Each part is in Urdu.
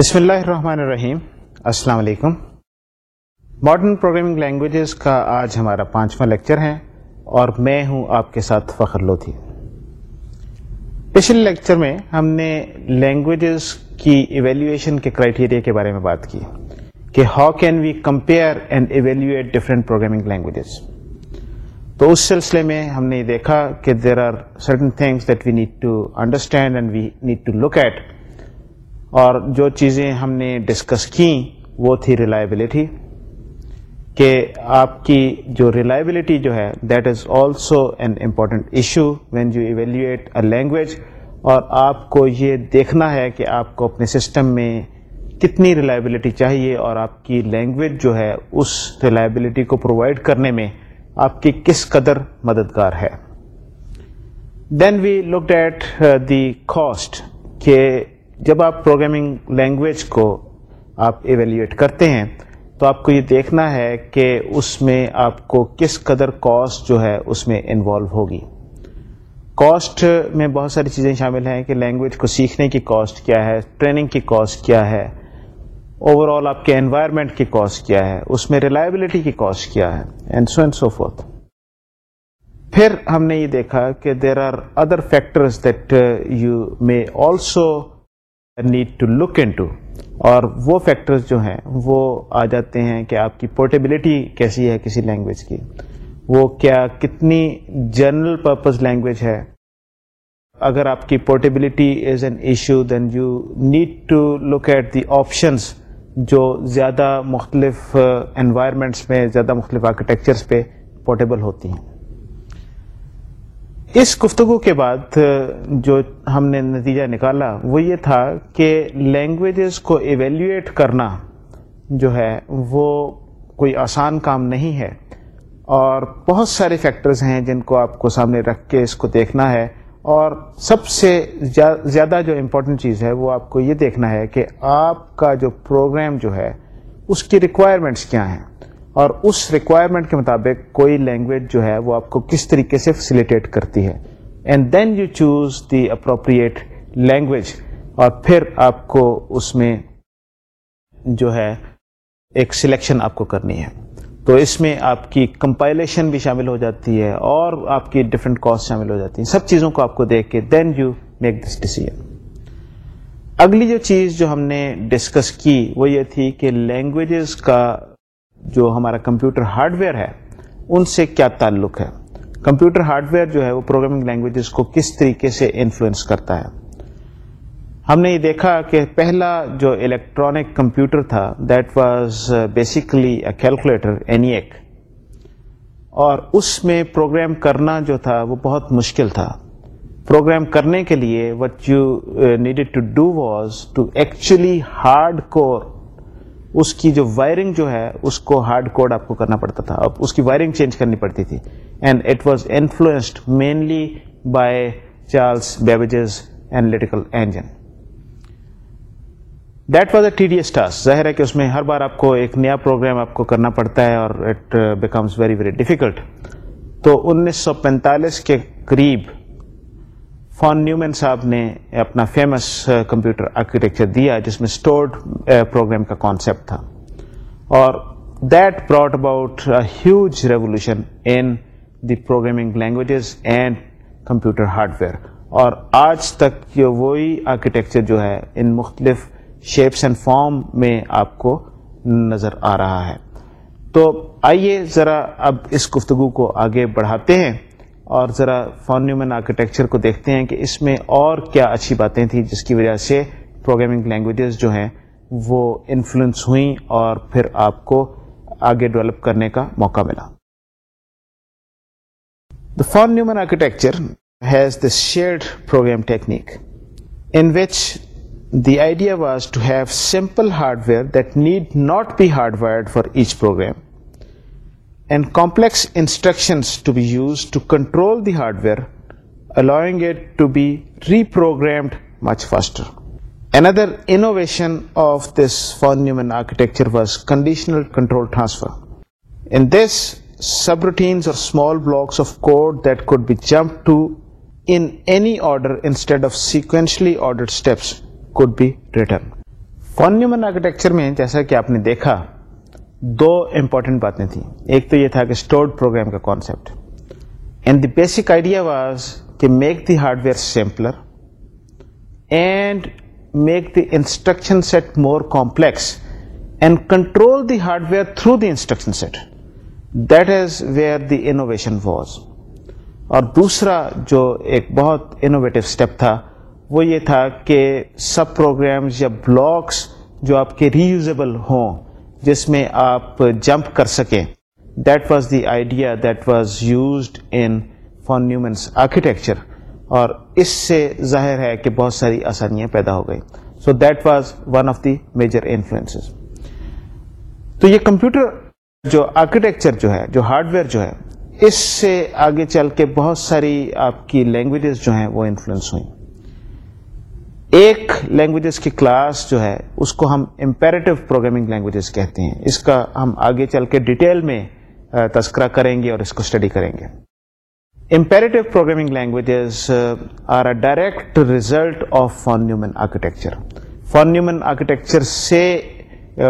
بسم اللہ الرحمن الرحیم السلام علیکم ماڈرن پروگرامنگ لینگویجز کا آج ہمارا پانچواں لیکچر ہے اور میں ہوں آپ کے ساتھ فخر لوتھی پچھلے لیکچر میں ہم نے لینگویجز کی ایویلیویشن کے کرائیٹیریا کے بارے میں بات کی کہ how can we compare and evaluate different programming languages تو اس سلسلے میں ہم نے دیکھا کہ there are certain things that we need to understand and we need to look at اور جو چیزیں ہم نے ڈسکس کیں وہ تھی ریلائبلٹی کہ آپ کی جو ریلائبلٹی جو ہے that is also an important issue when you evaluate a language اور آپ کو یہ دیکھنا ہے کہ آپ کو اپنے سسٹم میں کتنی ریلائبلٹی چاہیے اور آپ کی لینگویج جو ہے اس ریلائبلٹی کو پرووائڈ کرنے میں آپ کی کس قدر مددگار ہے then we look at the cost کہ جب آپ پروگرامنگ لینگویج کو آپ ایویلیویٹ کرتے ہیں تو آپ کو یہ دیکھنا ہے کہ اس میں آپ کو کس قدر کاسٹ جو ہے اس میں انوالو ہوگی کاسٹ میں بہت ساری چیزیں شامل ہیں کہ لینگویج کو سیکھنے کی کاسٹ کیا ہے ٹریننگ کی کاسٹ کیا ہے اوور آل آپ کے انوائرمنٹ کی کاسٹ کیا ہے اس میں ریلائبلٹی کی کاسٹ کیا ہے and and so so fourth پھر ہم نے یہ دیکھا کہ there are other factors that you may also need to look in اور وہ فیکٹرز جو ہیں وہ آ جاتے ہیں کہ آپ کی پورٹیبلٹی کیسی ہے کسی لینگویج کی وہ کیا کتنی جنرل پرپز لینگویج ہے اگر آپ کی portability is an issue then you need to look at the options جو زیادہ مختلف انوائرمنٹس uh, میں زیادہ مختلف آرکیٹیکچرس پہ پورٹیبل ہوتی ہیں اس گفتگو کے بعد جو ہم نے نتیجہ نکالا وہ یہ تھا کہ لینگویجز کو ایویلیٹ کرنا جو ہے وہ کوئی آسان کام نہیں ہے اور بہت سارے فیکٹرز ہیں جن کو آپ کو سامنے رکھ کے اس کو دیکھنا ہے اور سب سے زیادہ جو امپورٹنٹ چیز ہے وہ آپ کو یہ دیکھنا ہے کہ آپ کا جو پروگرام جو ہے اس کی ریکوائرمنٹس کیا ہیں اور اس ریکوائرمنٹ کے مطابق کوئی لینگویج جو ہے وہ آپ کو کس طریقے سے فیسیلیٹیٹ کرتی ہے and then you choose the appropriate language اور پھر آپ کو اس میں جو ہے ایک سلیکشن آپ کو کرنی ہے تو اس میں آپ کی کمپائلیشن بھی شامل ہو جاتی ہے اور آپ کی ڈفرینٹ کاسٹ شامل ہو جاتی ہیں سب چیزوں کو آپ کو دیکھ کے then you make this decision اگلی جو چیز جو ہم نے ڈسکس کی وہ یہ تھی کہ لینگویجز کا جو ہمارا کمپیوٹر ہارڈ ویئر ہے ان سے کیا تعلق ہے کمپیوٹر ہارڈ ویئر جو ہے وہ پروگرامنگ لینگویجز کو کس طریقے سے انفلوئنس کرتا ہے ہم نے یہ دیکھا کہ پہلا جو الیکٹرانک کمپیوٹر تھا that was basically calculator an ایک اور اس میں پروگرام کرنا جو تھا وہ بہت مشکل تھا پروگرام کرنے کے لیے what you needed to do was to actually hard code اس کی جو وائرنگ جو ہے اس کو ہارڈ کوڈ آپ کو کرنا پڑتا تھا اب اس کی وائرنگ چینج کرنی پڑتی تھی and it was influenced mainly by Charles Babbage analytical engine that was a tedious task ظاہر ہے کہ اس میں ہر بار آپ کو ایک نیا پروگرام آپ کو کرنا پڑتا ہے اور it becomes very very difficult تو انیس سو پینتالیس کے قریب فون نیومین صاحب نے اپنا فیمس کمپیوٹر آرکیٹیکچر دیا جس میں اسٹورڈ پروگرام uh, کا کانسیپٹ تھا اور that brought about huge revolution in the programming languages and computer hardware اور آج تک وہی آرکیٹیکچر جو ہے ان مختلف شیپس اینڈ فارم میں آپ کو نظر آ رہا ہے تو آئیے ذرا اب اس گفتگو کو آگے بڑھاتے ہیں اور ذرا فون نیومن آرکیٹیکچر کو دیکھتے ہیں کہ اس میں اور کیا اچھی باتیں تھیں جس کی وجہ سے پروگرامنگ لینگویجز جو ہیں وہ انفلوئنس ہوئیں اور پھر آپ کو آگے ڈیولپ کرنے کا موقع ملا the von Neumann architecture has the shared program technique in which the idea was to have simple hardware that need not be hardwired for each program hardware was conditional control transfer order steps could be return von architecture میں جیسا کہ آپ نے دیکھا دو امپورٹنٹ باتیں تھیں ایک تو یہ تھا کہ اسٹورڈ پروگرام کا concept and the basic idea was کہ make the hardware simpler and make the instruction set more complex and control the hardware through the instruction set that is where the innovation was اور دوسرا جو ایک بہت انوویٹو اسٹیپ تھا وہ یہ تھا کہ سب پروگرامز یا بلاکس جو آپ کے ری یوزیبل ہوں جس میں آپ جمپ کر سکیں that was the idea that was used in for Neumann's architecture اور اس سے ظاہر ہے کہ بہت ساری آسانیاں پیدا ہو گئیں so that was one of the major influences تو یہ کمپیوٹر جو آرکیٹیکچر جو ہے جو ہارڈ ویئر جو ہے اس سے آگے چل کے بہت ساری آپ کی لینگویجز جو ہیں وہ انفلوئنس ہوئیں ایک لینگویجز کی کلاس جو ہے اس کو ہم امپیریٹو پروگرامنگ لینگویجز کہتے ہیں اس کا ہم آگے چل کے ڈیٹیل میں تذکرہ کریں گے اور اس کو اسٹڈی کریں گے imperative programming languages are a direct result of von architecture von Neumann architecture سے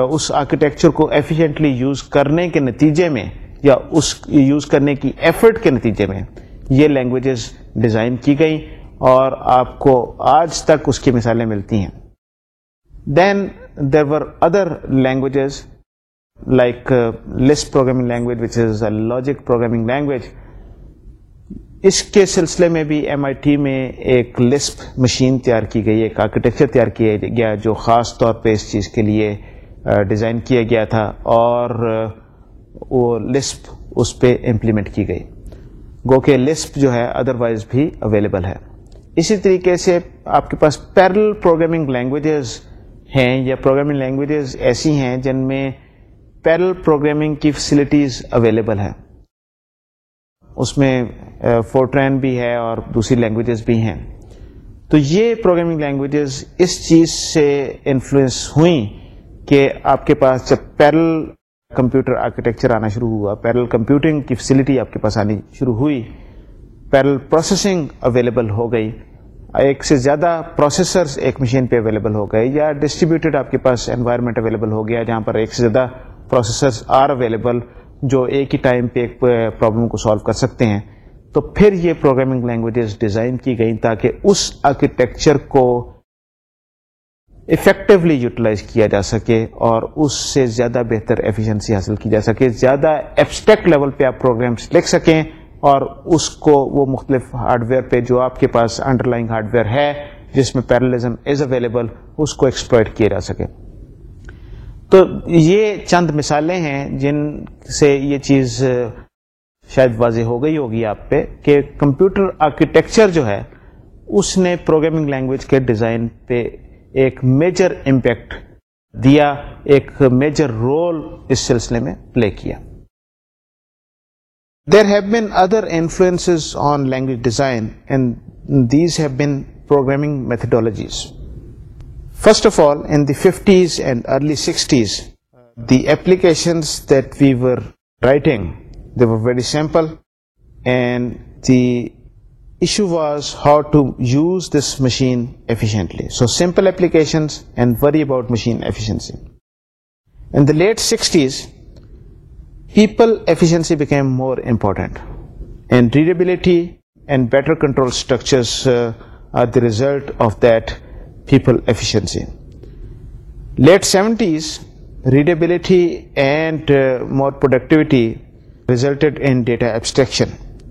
اس آرکیٹیکچر کو ایفیشینٹلی یوز کرنے کے نتیجے میں یا اس یوز کرنے کی ایفرٹ کے نتیجے میں یہ لینگویجز ڈیزائن کی گئیں اور آپ کو آج تک اس کی مثالیں ملتی ہیں then there were other languages like list programming language which is a logic programming language اس کے سلسلے میں بھی ایم آئی ٹی میں ایک لسپ مشین تیار کی گئی ایک آرکیٹیکچر تیار کیا گیا جو خاص طور پہ اس چیز کے لیے ڈیزائن کیا گیا تھا اور وہ لسپ اس پہ امپلیمنٹ کی گئی گو کہ لسپ جو ہے ادر وائز بھی اویلیبل ہے اسی طریقے سے آپ کے پاس پیرل پروگرامنگ لینگویجز ہیں یا پروگرامنگ لینگویجز ایسی ہیں جن میں پیرل پروگرامنگ کی فیسلٹیز اویلیبل ہیں اس میں فورٹرین بھی ہے اور دوسری لینگویجز بھی ہیں تو یہ پروگرامنگ لینگویجز اس چیز سے انفلوئنس ہوئیں کہ آپ کے پاس جب پیرل کمپیوٹر آرکیٹیکچر آنا شروع ہوا پیرل کمپیوٹنگ کی فیسلٹی آپ کے پاس آنی شروع ہوئی پیرل پروسیسنگ اویلیبل ہو گئی ایک سے زیادہ پروسیسرز ایک مشین پہ اویلیبل ہو گئے یا ڈسٹریبیوٹیڈ آپ کے پاس انوائرمنٹ اویلیبل ہو گیا جہاں پر ایک سے زیادہ پروسیسرز آر اویلیبل جو ایک ہی ٹائم پہ ایک پرابلم کو سالو کر سکتے ہیں تو پھر یہ پروگرامنگ لینگویجز ڈیزائن کی گئیں تاکہ اس آرکیٹیکچر کو افیکٹولی یوٹیلائز کیا جا سکے اور اس سے زیادہ بہتر ایفیشنسی حاصل کی جا سکے زیادہ ایبسٹیکٹ لیول پہ آپ پروگرامس لکھ سکیں اور اس کو وہ مختلف ہارڈ ویئر پہ جو آپ کے پاس انڈر لائن ہارڈ ویئر ہے جس میں پیرالزم از اویلیبل اس کو ایکسپلائٹ کیا جا سکے تو یہ چند مثالیں ہیں جن سے یہ چیز شاید واضح ہو گئی ہوگی آپ پہ کہ کمپیوٹر آرکیٹیکچر جو ہے اس نے پروگرامنگ لینگویج کے ڈیزائن پہ ایک میجر امپیکٹ دیا ایک میجر رول اس سلسلے میں پلے کیا There have been other influences on language design, and these have been programming methodologies. First of all, in the 50s and early 60s, the applications that we were writing, they were very simple, and the issue was how to use this machine efficiently. So simple applications and worry about machine efficiency. In the late 60s, People efficiency became more important, and readability and better control structures uh, are the result of that people efficiency. Late 70s, readability and uh, more productivity resulted in data abstraction,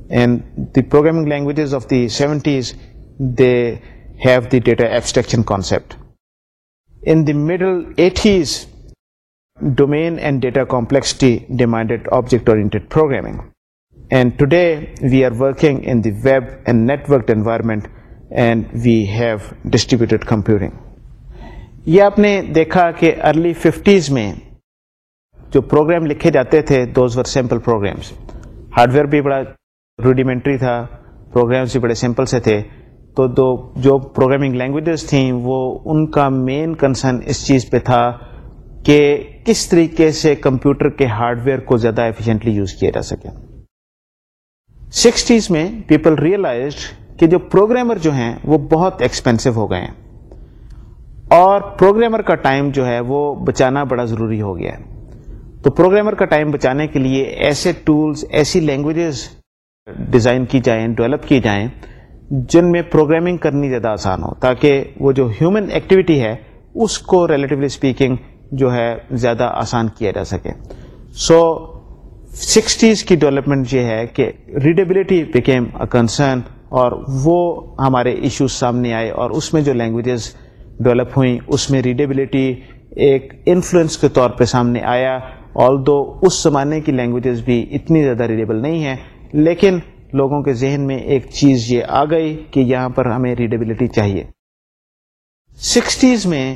and the programming languages of the 70s, they have the data abstraction concept. In the middle 80s, domain and data complexity demanded object in web and and networked environment and we have distributed computing یہ آپ نے دیکھا کہ ارلی ففٹیز میں جو پروگرام لکھے جاتے تھے those were simple programs hardware بھی بڑا روڈیمنٹری تھا پروگرامس بھی بڑے سمپل سے تھے تو جو پروگرامنگ لینگویجز تھیں وہ ان کا مین کنسرن اس چیز پہ تھا کہ کس طریقے سے کمپیوٹر کے ہارڈ ویئر کو زیادہ ایفیشینٹلی یوز کیا جا سکے سکسٹیز میں پیپل ریئلائزڈ کہ جو پروگرامر جو ہیں وہ بہت ایکسپینسو ہو گئے ہیں اور پروگرامر کا ٹائم جو ہے وہ بچانا بڑا ضروری ہو گیا ہے تو پروگرامر کا ٹائم بچانے کے لیے ایسے ٹولز ایسی لینگویجز ڈیزائن کی جائیں ڈیولپ کی جائیں جن میں پروگرامنگ کرنی زیادہ آسان ہو تاکہ وہ جو ہیومن ایکٹیویٹی ہے اس کو ریلیٹیولی اسپیکنگ جو ہے زیادہ آسان کیا جا سکے سو سکسٹیز کی ڈیولپمنٹ یہ ہے کہ ریڈیبلٹی بیکیم اے کنسرن اور وہ ہمارے ایشوز سامنے آئے اور اس میں جو لینگویجز ڈیولپ ہوئیں اس میں ریڈیبلٹی ایک انفلوئنس کے طور پہ سامنے آیا آل دو اس زمانے کی لینگویجز بھی اتنی زیادہ ریڈیبل نہیں ہیں لیکن لوگوں کے ذہن میں ایک چیز یہ آ گئی کہ یہاں پر ہمیں ریڈیبلٹی چاہیے سکسٹیز میں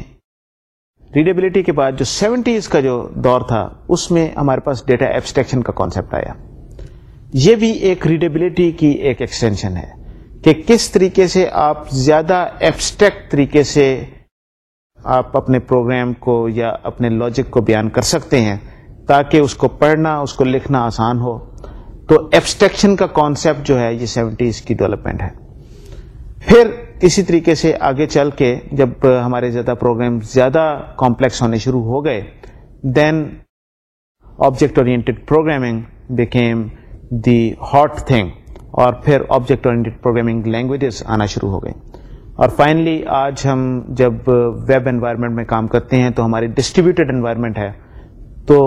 ریڈیبلٹی کے بعد جو سیونٹیز کا جو دور تھا اس میں ہمارے پاس ڈیٹا ایبسٹریکشن کا کانسیپٹ آیا یہ بھی ایک ریڈیبلٹی کی ایک ایکسٹینشن ہے کہ کس طریقے سے آپ زیادہ ایبسٹریکٹ طریقے سے آپ اپنے پروگرام کو یا اپنے لاجک کو بیان کر سکتے ہیں تاکہ اس کو پڑھنا اس کو لکھنا آسان ہو تو ایبسٹریکشن کا کانسیپٹ جو ہے یہ سیونٹیز کی ڈیولپمنٹ ہے پھر اسی طریقے سے آگے چل کے جب ہمارے زیادہ پروگرام زیادہ کمپلیکس ہونے شروع ہو گئے then object oriented programming became the hot thing اور پھر آبجیکٹ اورینٹیڈ پروگرامنگ لینگویجز آنا شروع ہو گئے اور فائنلی آج ہم جب ویب انوائرمنٹ میں کام کرتے ہیں تو ہماری ڈسٹریبیوٹیڈ انوائرمنٹ ہے تو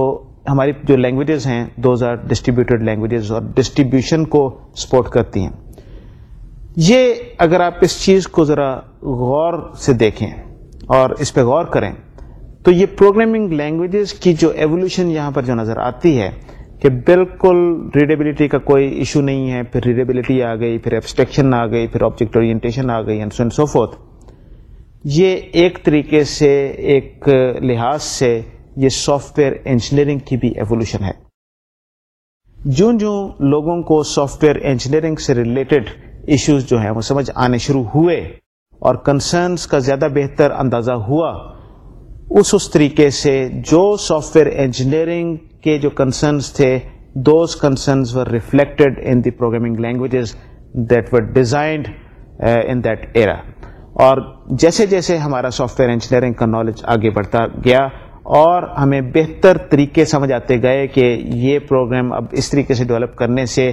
ہماری جو لینگویجز ہیں دوز آر ڈسٹریبیوٹیڈ لینگویجز اور ڈسٹریبیوشن کو سپورٹ کرتی ہیں یہ اگر آپ اس چیز کو ذرا غور سے دیکھیں اور اس پہ غور کریں تو یہ پروگرامنگ لینگویجز کی جو ایولیوشن یہاں پر جو نظر آتی ہے کہ بالکل ریڈیبلٹی کا کوئی ایشو نہیں ہے پھر ریڈیبلٹی آ گئی پھر ایبسٹیکشن آ گئی پھر آبجیکٹ اورینٹیشن آ گئی اینڈ سو فورتھ یہ ایک طریقے سے ایک لحاظ سے یہ سافٹ ویئر انجینئرنگ کی بھی ایولیوشن ہے جو جوں لوگوں کو سافٹ ویئر انجینئرنگ سے ریلیٹڈ ایشوز جو ہیں وہ سمجھ آنے شروع ہوئے اور کنسرنس کا زیادہ بہتر اندازہ ہوا اس اس طریقے سے جو سافٹ ویئر انجینئرنگ کے جو کنسرنس تھے those concerns were reflected in the programming languages that were designed in that era اور جیسے جیسے ہمارا سافٹ ویئر انجینئرنگ کا نالج آگے بڑھتا گیا اور ہمیں بہتر طریقے سمجھ آتے گئے کہ یہ پروگرام اب اس طریقے سے ڈیولپ کرنے سے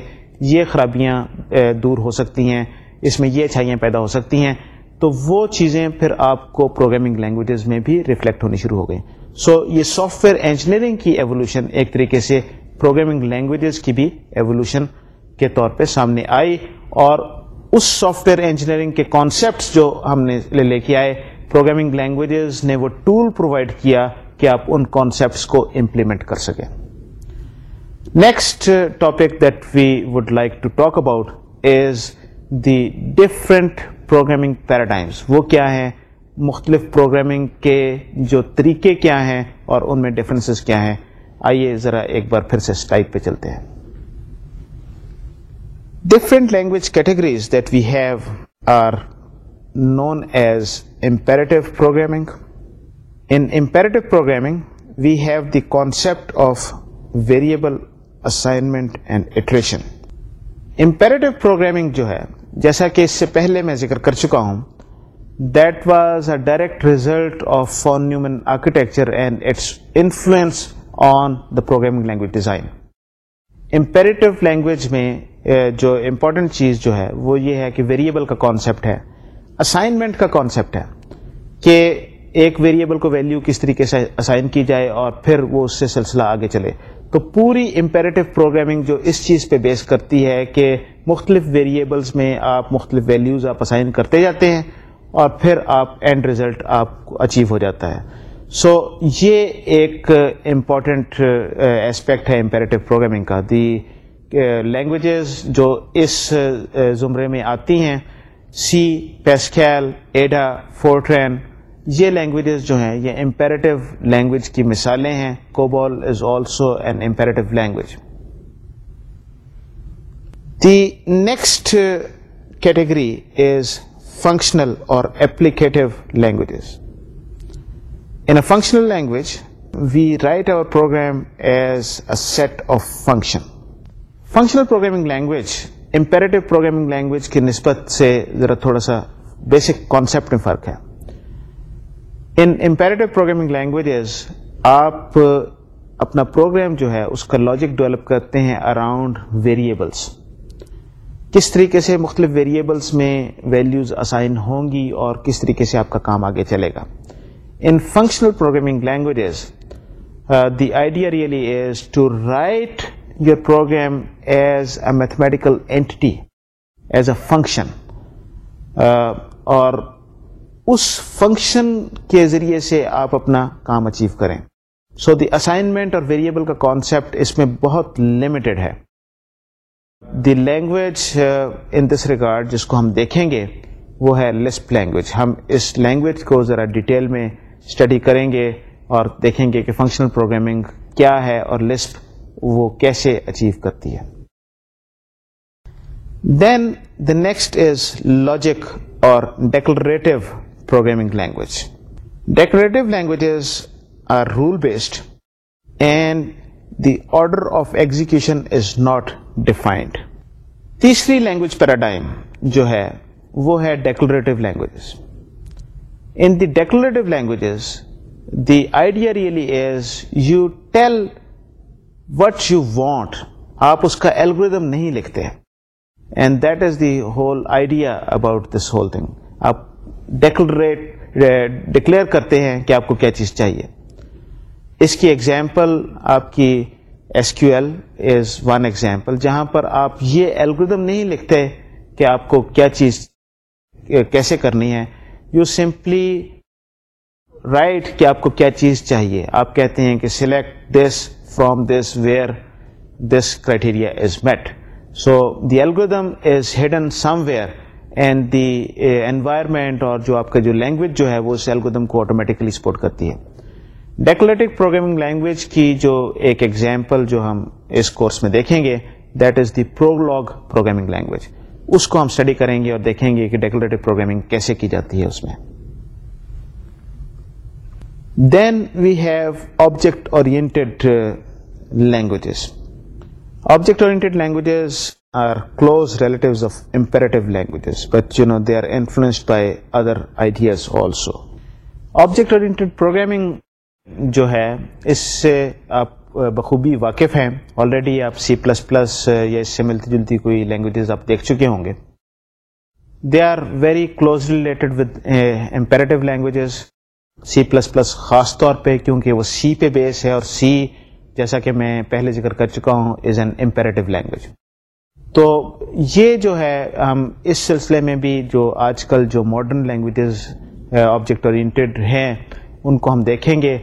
یہ خرابیاں دور ہو سکتی ہیں اس میں یہ اچھائیاں پیدا ہو سکتی ہیں تو وہ چیزیں پھر آپ کو پروگرامنگ لینگویجز میں بھی ریفلیکٹ ہونی شروع ہو گئیں سو so, یہ سافٹ ویئر انجینئرنگ کی ایولیوشن ایک طریقے سے پروگرامنگ لینگویجز کی بھی ایوولوشن کے طور پہ سامنے آئی اور اس سافٹ ویئر انجینئرنگ کے کانسیپٹس جو ہم نے لے کے آئے پروگرامنگ لینگویجز نے وہ ٹول پرووائڈ کیا کہ آپ ان کانسیپٹس کو امپلیمنٹ کر سکیں next topic that we would like to talk about is the different programming paradigms وہ کیا ہیں مختلف پروگرامنگ کے جو طریقے کیا ہیں اور ان میں ڈفرینسز کیا ہیں آئیے ذرا ایک بار پھر سے اسٹائپ پہ چلتے ہیں different language categories that we have are known as imperative programming in imperative programming we have the concept of variable assignment and programming جو ہے جیسا کہ اس سے پہلے میں ذکر کر چکا ہوں that was a direct result of von Neumann architecture and its influence on the programming language design imperative language میں eh, جو امپورٹنٹ چیز جو ہے وہ یہ ہے کہ ویریبل کا کانسیپٹ ہے اسائنمنٹ کا کانسیپٹ ہے کہ ایک ویریبل کو ویلیو کس طریقے سے اسائن کی جائے اور پھر وہ اس سے سلسلہ آگے چلے تو پوری امپیریٹو پروگرامنگ جو اس چیز پہ بیس کرتی ہے کہ مختلف ویریبلس میں آپ مختلف ویلیوز آپ اسائن کرتے جاتے ہیں اور پھر آپ اینڈ ریزلٹ آپ کو اچیو ہو جاتا ہے سو so, یہ ایک امپورٹنٹ اسپیکٹ uh, ہے امپیریٹو پروگرامنگ کا دی لینگویجز uh, جو اس uh, زمرے میں آتی ہیں سی پیسکیل ایڈا فورٹرین یہ لینگویجز جو ہیں یہ امپیریٹو لینگویج کی مثالیں ہیں COBOL is also an imperative language the next category is functional or applicative languages in a functional language we write our program as a set of function functional programming language imperative programming language کی نسبت سے ذرا تھوڑا سا بیسک کانسیپٹ میں فرق ہے ان امپیریٹو پروگرامنگ لینگویجز آپ اپنا پروگرام جو ہے اس کا لاجک ڈیولپ کرتے ہیں اراؤنڈ ویریبلس کس طریقے سے مختلف ویریبلس میں ویلیوز اسائن ہوں گی اور کس طریقے سے آپ کا کام آگے چلے گا in functional programming languages the idea really is to write your program as a mathematical entity as a function اور اس فنکشن کے ذریعے سے آپ اپنا کام اچیو کریں سو دی اسائنمنٹ اور ویریبل کا کانسیپٹ اس میں بہت لمیٹڈ ہے the language in this regard جس کو ہم دیکھیں گے وہ ہے لسپ لینگویج ہم اس لینگویج کو ذرا ڈیٹیل میں اسٹڈی کریں گے اور دیکھیں گے کہ فنکشنل پروگرامنگ کیا ہے اور لسپ وہ کیسے اچیو کرتی ہے then the next is logic or declarative programming language declarative languages are rule based and the order of execution is not defined تیسری لینگویج پیراڈائم جو ہے وہ ہے declarative language in the declarative language the idea really is you tell what you want آپ اس کا ایلگردم نہیں لکھتے and that is the whole idea about this whole thing آپ ڈیکلریٹ ڈکلیئر eh, کرتے ہیں کہ آپ کو کیا چیز چاہیے اس کی ایگزامپل آپ کی S Q L is one example جہاں پر آپ یہ الگریدم نہیں لکھتے کہ آپ کو کیا چیز eh, کیسے کرنی ہے یو سمپلی رائٹ کہ آپ کو کیا چیز چاہیے آپ کہتے ہیں کہ select this from this where this criteria is met so the algorithm is hidden somewhere and the environment اور جو آپ کا جو لینگویج جو ہے وہ اس الگودم کو آٹومیٹکلی سپورٹ کرتی ہے ڈیکولیٹک پروگرامنگ لینگویج کی جو ایک ایگزامپل جو ہم اس کورس میں دیکھیں گے that is the Prolog programming language اس کو ہم اسٹڈی کریں گے اور دیکھیں گے کہ ڈیکولیٹک پروگرامنگ کیسے کی جاتی ہے اس میں then we have object oriented languages object oriented languages are are close of languages but you know they influenced by other ideas also object programming جو ہے اس سے آپ بخوبی واقف ہیں آلریڈی آپ سی پلس پلس یا اس سے ملتی جلتی کوئی لینگویجز آپ دیکھ چکے ہوں گے they are very close related with imperative languages C plus plus خاص طور پہ کیونکہ وہ سی پہ بیس ہے اور سی جیسا کہ میں پہلے ذکر کر چکا ہوں از این امپیریٹیو لینگویج تو یہ جو ہے ہم اس سلسلے میں بھی جو آج کل جو ماڈرن لینگویجز آبجیکٹ اورینٹیڈ ہیں ان کو ہم دیکھیں گے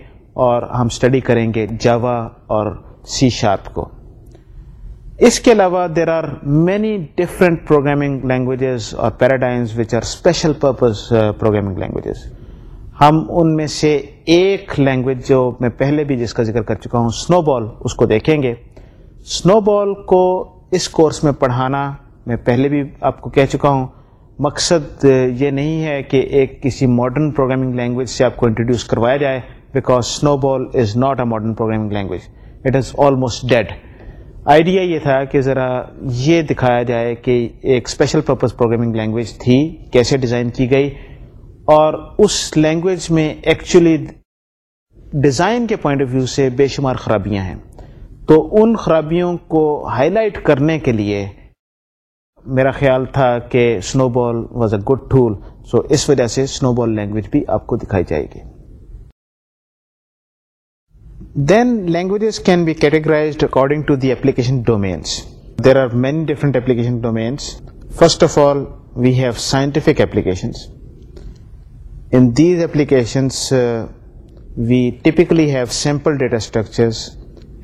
اور ہم اسٹڈی کریں گے جاوا اور سی شارپ کو اس کے علاوہ there are many different programming languages اور paradigms which are special purpose programming languages ہم ان میں سے ایک لینگویج جو میں پہلے بھی جس کا ذکر کر چکا ہوں سنو بال اس کو دیکھیں گے سنو بال کو اس کورس میں پڑھانا میں پہلے بھی آپ کو کہہ چکا ہوں مقصد یہ نہیں ہے کہ ایک کسی ماڈرن پروگرامنگ لینگویج سے آپ کو انٹروڈیوس کروایا جائے because SNOBOL is not a modern programming language it is almost dead idea یہ تھا کہ ذرا یہ دکھایا جائے کہ ایک اسپیشل پرپز پروگرامنگ لینگویج تھی کیسے ڈیزائن کی گئی اور اس لینگویج میں ایکچولی ڈیزائن کے پوائنٹ آف ویو سے بے شمار خرابیاں ہیں تو ان خرابیوں کو ہائی لائٹ کرنے کے لیے میرا خیال تھا کہ SNOBOL was a good tool so اس وجہ سے سنو بال لینگویج بھی آپ کو دکھائی جائے گی then languages can be categorized according to the application domains there are many different application domains first of all we have scientific applications in these applications we typically have simple data structures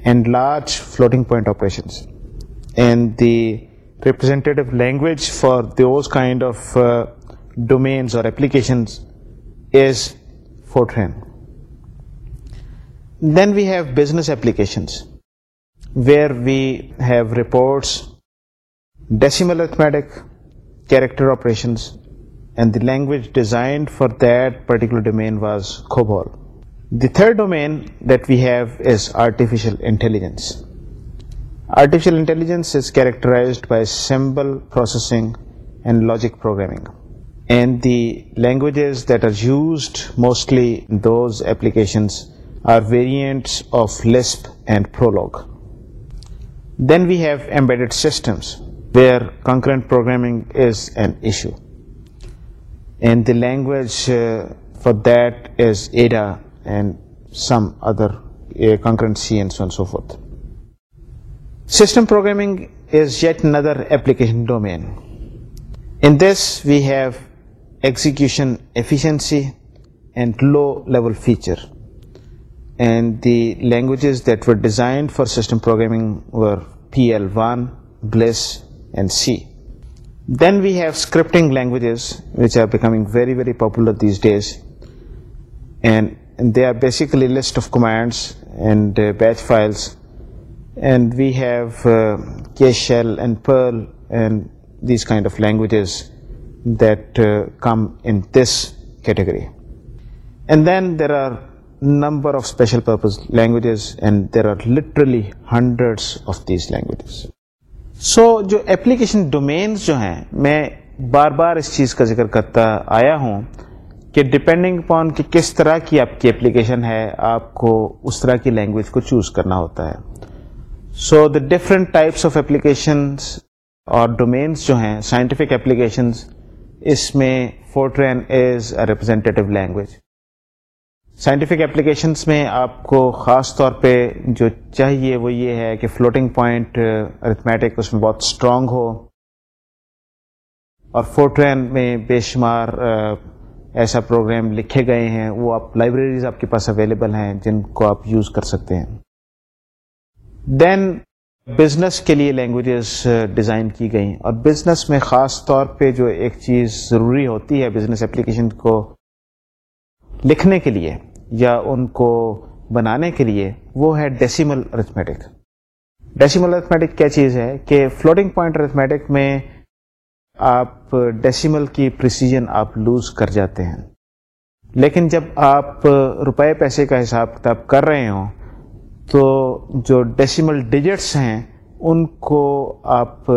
and large floating point operations. And the representative language for those kind of uh, domains or applications is Fortran. Then we have business applications, where we have reports, decimal arithmetic, character operations, and the language designed for that particular domain was COBOL. The third domain that we have is artificial intelligence. Artificial intelligence is characterized by symbol processing and logic programming. And the languages that are used mostly in those applications are variants of Lisp and Prolog. Then we have embedded systems, where concurrent programming is an issue. And the language uh, for that is Ada and some other uh, concurrency and so on and so forth. System programming is yet another application domain. In this we have execution efficiency and low level feature, and the languages that were designed for system programming were PL1, Bliss and C. Then we have scripting languages which are becoming very, very popular these days, and there basic list of commands and batch files and we have casual these kind of languages that come in this category and then there are number of special purpose languages and there are literally hundred of these languages so جو ایپلیکیشن ڈومینس جو ہیں میں بار بار اس چیز کا ذکر کرتا آیا ہوں کہ ڈپینڈنگ اپان کہ کس طرح کی آپ کی اپلیکیشن ہے آپ کو اس طرح کی لینگویج کو چوز کرنا ہوتا ہے so the different types of applications اور ڈومینس جو ہیں سائنٹیفک اپلیکیشنس اس میں Fortran is a representative language scientific applications میں آپ کو خاص طور پہ جو چاہیے وہ یہ ہے کہ فلوٹنگ پوائنٹ ارتھمیٹک اس میں بہت اسٹرانگ ہو اور فورٹرین میں بے شمار ایسا پروگرام لکھے گئے ہیں وہ آپ لائبریریز آپ کے پاس اویلیبل ہیں جن کو آپ یوز کر سکتے ہیں دین بزنس کے لیے لینگویجز ڈیزائن uh, کی گئیں اور بزنس میں خاص طور پہ جو ایک چیز ضروری ہوتی ہے بزنس اپلیکیشن کو لکھنے کے لیے یا ان کو بنانے کے لیے وہ ہے ڈیسیمل ارتھمیٹک ڈیسیمل ارتھمیٹک کیا چیز ہے کہ فلوٹنگ پوائنٹ ارتھمیٹک میں آپ ڈیسیمل کی پریسیجن آپ لوز کر جاتے ہیں لیکن جب آپ روپے پیسے کا حساب کتاب کر رہے ہوں تو جو ڈیسیمل ڈیجٹس ہیں ان کو آپ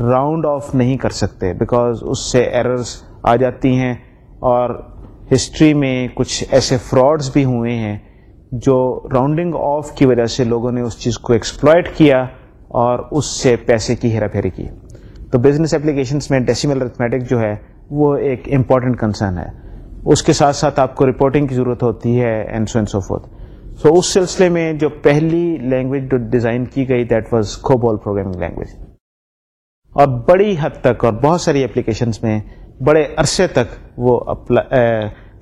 راؤنڈ آف نہیں کر سکتے بیکاز اس سے ایررز آ جاتی ہیں اور ہسٹری میں کچھ ایسے فراڈس بھی ہوئے ہیں جو راؤنڈنگ آف کی وجہ سے لوگوں نے اس چیز کو ایکسپلائٹ کیا اور اس سے پیسے کی ہیرا پھیری کی تو بزنس اپلیکیشنس میں ڈیسیمل ریتھمیٹک جو ہے وہ ایک امپورٹنٹ کنسرن ہے اس کے ساتھ ساتھ آپ کو رپورٹنگ کی ضرورت ہوتی ہے and and so so so forth اس سلسلے میں جو پہلی لینگویج جو ڈیزائن کی گئی that was COBOL programming language اور بڑی حد تک اور بہت ساری اپلیکیشنس میں بڑے عرصے تک وہ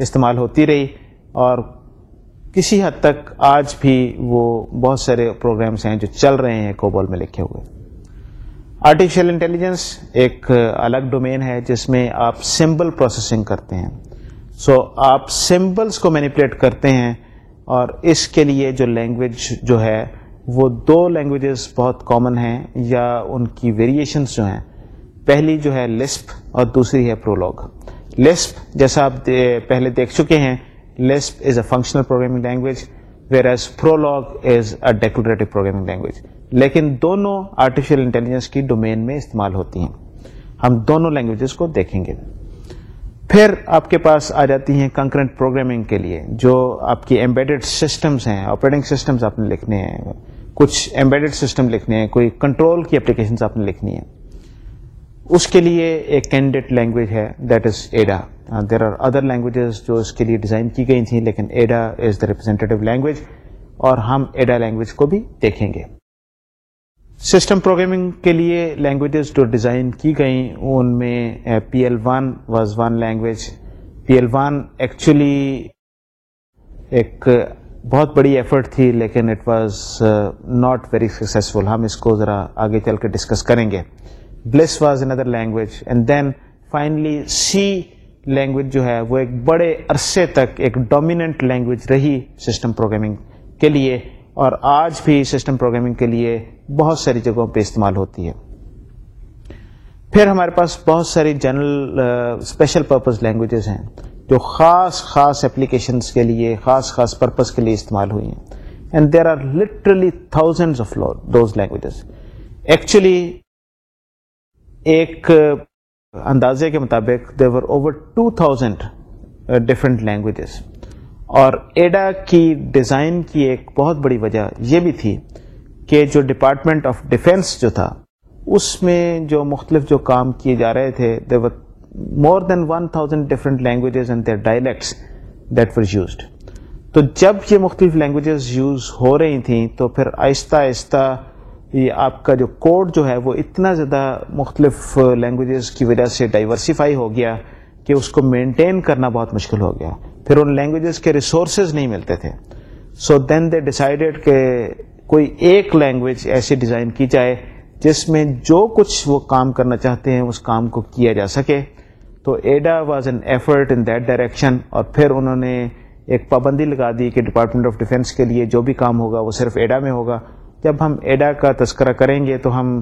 استعمال ہوتی رہی اور کسی حد تک آج بھی وہ بہت سارے پروگرامس ہیں جو چل رہے ہیں کوبول میں لکھے ہوئے آرٹیفیشیل انٹیلیجنس ایک الگ ڈومین ہے جس میں آپ سمبل پروسیسنگ کرتے ہیں سو so, آپ سمبلس کو مینیپولیٹ کرتے ہیں اور اس کے لیے جو لینگویج جو ہے وہ دو لینگویجز بہت کامن ہیں یا ان کی ویریشنس جو ہیں پہلی جو ہے لسپ اور دوسری ہے پرولوگ لسپ جیسا آپ پہلے دیکھ چکے ہیں Lisp is a functional programming language where Prolog is a declarative programming language لیکن دونوں آرٹیفیشل انٹیلیجنس کی ڈومین میں استعمال ہوتی ہیں ہم دونوں لینگویجز کو دیکھیں گے پھر آپ کے پاس آ جاتی ہیں کنکرنٹ پروگرامنگ کے لیے جو آپ کی ایمبیڈڈ سسٹمز ہیں آپریٹنگ سسٹمز آپ نے لکھنے ہیں کچھ ایمبیڈڈ سسٹم لکھنے ہیں کوئی کنٹرول کی اپلیکیشن آپ نے لکھنی ہے اس کے لیے ایک کینڈیڈیٹ لینگویج ہے that is Ada there are other languages جو اس کے لیے ڈیزائن کی گئی تھیں لیکن Ada is the representative language اور ہم ایڈا لینگویج کو بھی دیکھیں گے سسٹم پروگرامنگ کے لیے لینگویجز جو ڈیزائن کی گئیں ان میں P L one was one language P L one actually ایک بہت بڑی ایفرٹ تھی لیکن it was not very successful ہم اس کو ذرا آگے چل کے ڈسکس کریں گے BLISS was another language and then finally C language جو ہے وہ ایک بڑے عرصے تک ایک ڈومیننٹ لینگویج رہی سسٹم پروگرامنگ کے لیے اور آج بھی سسٹم پروگرامنگ کے لیے بہت ساری جگہوں پہ استعمال ہوتی ہے پھر ہمارے پاس بہت ساری جنرل اسپیشل پرپز لینگویجز ہیں جو خاص خاص اپلیکیشنس کے لیے خاص خاص پرپز کے لیے استعمال ہوئی ہیں and there are literally of those languages actually ایک اندازے کے مطابق there were over two thousand different languages اور ایڈا کی ڈیزائن کی ایک بہت بڑی وجہ یہ بھی تھی کہ جو ڈپارٹمنٹ آف ڈیفینس جو تھا اس میں جو مختلف جو کام کیے جا رہے تھے more than one thousand different languages and their dialects that were used تو جب یہ مختلف لینگویجز یوز ہو رہی تھیں تو پھر آہستہ آہستہ یہ آپ کا جو کوڈ جو ہے وہ اتنا زیادہ مختلف لینگویجز کی وجہ سے ڈائیورسیفائی ہو گیا کہ اس کو مینٹین کرنا بہت مشکل ہو گیا پھر ان لینگویجز کے ریسورسز نہیں ملتے تھے سو دین دے ڈسائڈ کہ کوئی ایک لینگویج ایسی ڈیزائن کی جائے جس میں جو کچھ وہ کام کرنا چاہتے ہیں اس کام کو کیا جا سکے تو Ada was an effort in that direction اور پھر انہوں نے ایک پابندی لگا دی کہ ڈپارٹمنٹ آف ڈیفینس کے لیے جو بھی کام ہوگا وہ صرف ایڈا میں ہوگا جب ہم ایڈا کا تذکرہ کریں گے تو ہم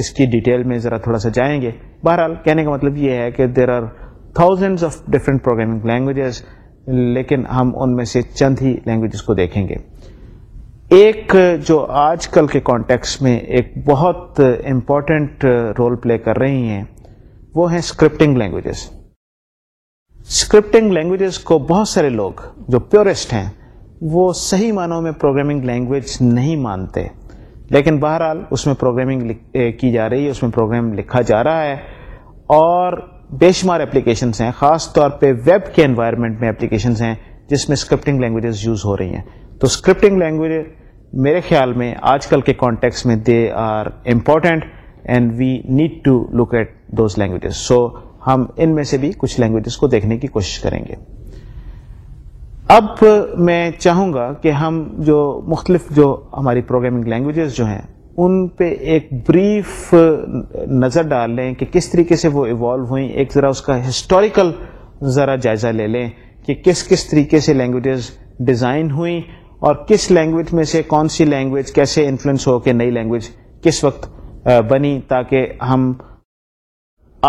اس کی ڈیٹیل میں ذرا تھوڑا سا جائیں گے بہرحال کہنے کا مطلب یہ ہے کہ there are thousands of different programming languages لیکن ہم ان میں سے چند ہی لینگویجز کو دیکھیں گے ایک جو آج کل کے کانٹیکس میں ایک بہت امپورٹنٹ رول پلے کر رہی ہیں وہ ہیں اسکرپٹنگ لینگویجز اسکرپٹنگ لینگویجز کو بہت سارے لوگ جو پیورسٹ ہیں وہ صحیح معنوں میں پروگرامنگ لینگویج نہیں مانتے لیکن بہرحال اس میں پروگرامنگ کی جا رہی ہے اس میں پروگرام لکھا جا رہا ہے اور بے شمار اپلیکیشنس ہیں خاص طور پہ ویب کے انوائرمنٹ میں اپلیکیشنس ہیں جس میں اسکرپٹنگ لینگویجز یوز ہو رہی ہیں تو اسکرپٹنگ لینگویج میرے خیال میں آج کل کے کانٹیکس میں they are important and we need to look at those languages so ہم ان میں سے بھی کچھ لینگویجز کو دیکھنے کی کوشش کریں گے اب میں چاہوں گا کہ ہم جو مختلف جو ہماری پروگرامنگ لینگویجز جو ہیں ان پہ ایک بریف نظر ڈال لیں کہ کس طریقے سے وہ ایوالو ہوئیں ایک ذرا اس کا ہسٹوریکل ذرا جائزہ لے لیں کہ کس کس طریقے سے لینگویجز ڈیزائن ہوئیں اور کس لینگویج میں سے کون سی لینگویج کیسے انفلوئنس ہو کے نئی لینگویج کس وقت بنی تاکہ ہم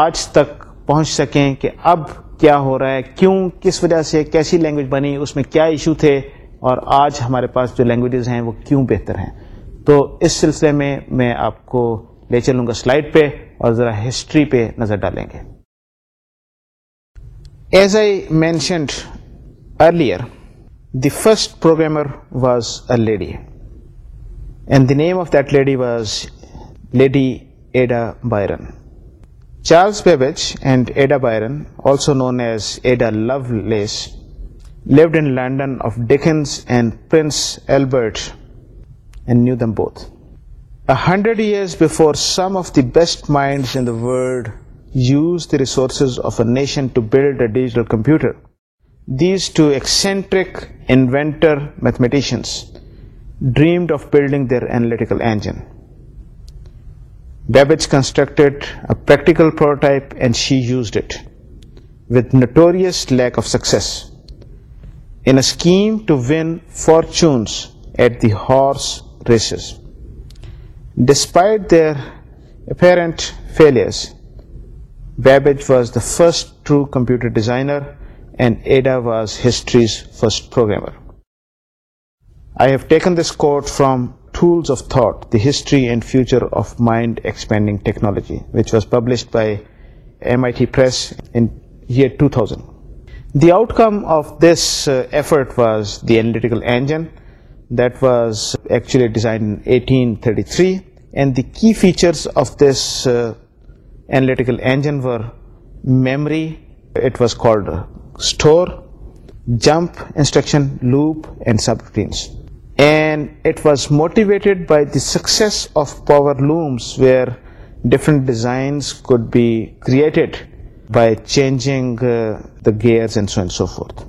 آج تک پہنچ سکیں کہ اب کیا ہو رہا ہے کیوں کس وجہ سے کیسی لینگویج بنی اس میں کیا ایشو تھے اور آج ہمارے پاس جو لینگویجز ہیں وہ کیوں بہتر ہیں تو اس سلسلے میں میں آپ کو لے چلوں گا سلائڈ پہ اور ذرا ہسٹری پہ نظر ڈالیں گے as I mentioned earlier The first programmer was a lady, and the name of that lady was Lady Ada Byron. Charles Babbage and Ada Byron, also known as Ada Lovelace, lived in London of Dickens and Prince Albert and knew them both. 100 years before, some of the best minds in the world used the resources of a nation to build a digital computer, these two eccentric inventor mathematicians dreamed of building their analytical engine. Babbage constructed a practical prototype and she used it, with notorious lack of success, in a scheme to win fortunes at the horse races. Despite their apparent failures, Babbage was the first true computer designer first programmer I have taken this quote from tools of thought the end future of was published by M I tested the outcome of this effort was the thirty three and the key features of this were memory it was called store jump instruction loop and subroutines and it was motivate by the success of power looms where different designs could be created by changing the gears and and so so forth